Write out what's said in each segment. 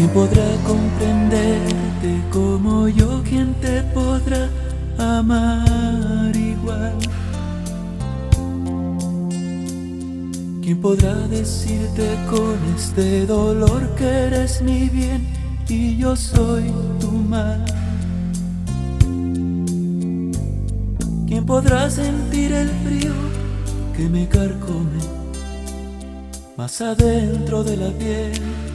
¿Quién podrá comprenderte como yo? ¿Quién te podrá amar igual? ¿Quién podrá decirte con este dolor que eres mi bien y yo soy tu mal? ¿Quién podrá sentir el frío que me carcome más adentro de la piel?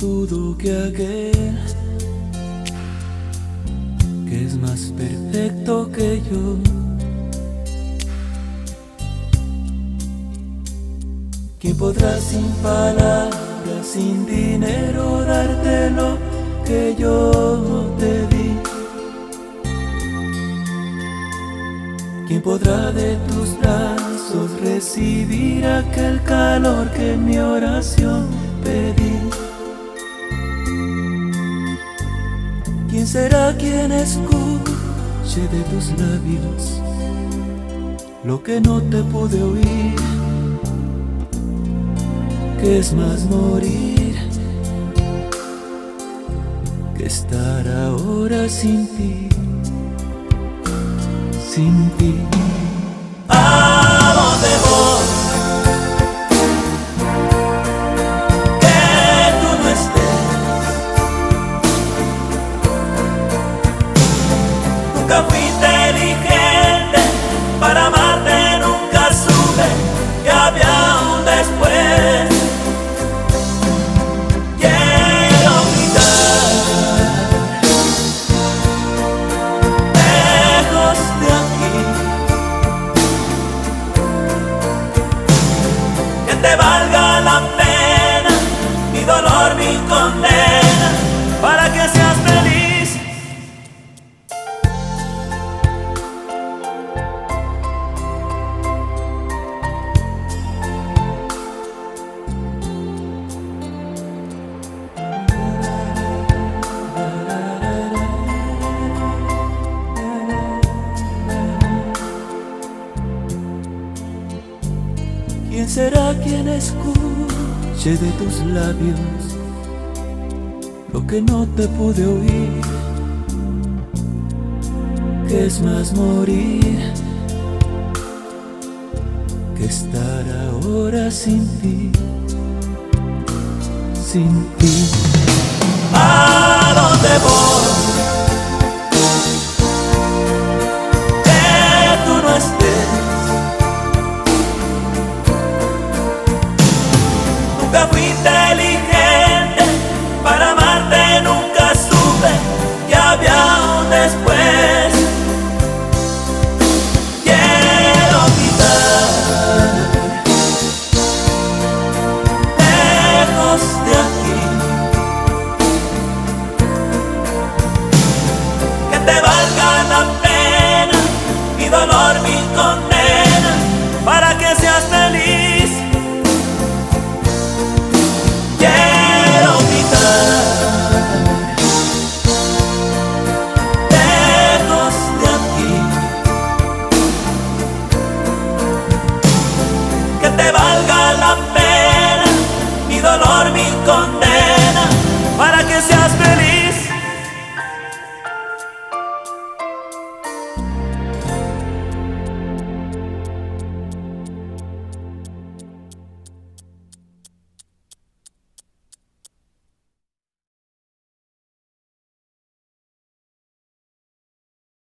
Dudo que aquel que es más perfecto que yo ¿Quién podrá sin palabras, sin dinero darte lo que yo te di? ¿Quién podrá de tus brazos recibir aquel calor que en mi oración pedí? ¿Quién será quien escuche de tus labios lo que no te pude oír? que es más morir que estar ahora sin ti, sin ti. Nunca fui inteligente para amarte, nunca supe que había un después. Quiero gritar lejos de aquí que te valga la pena mi dolor, mi condena para que seas ¿Quién será quien escuche de tus labios lo que no te pude oír? Que es más morir que estar ahora sin ti, sin ti. Te valga la pena. Mi dolor, mi condena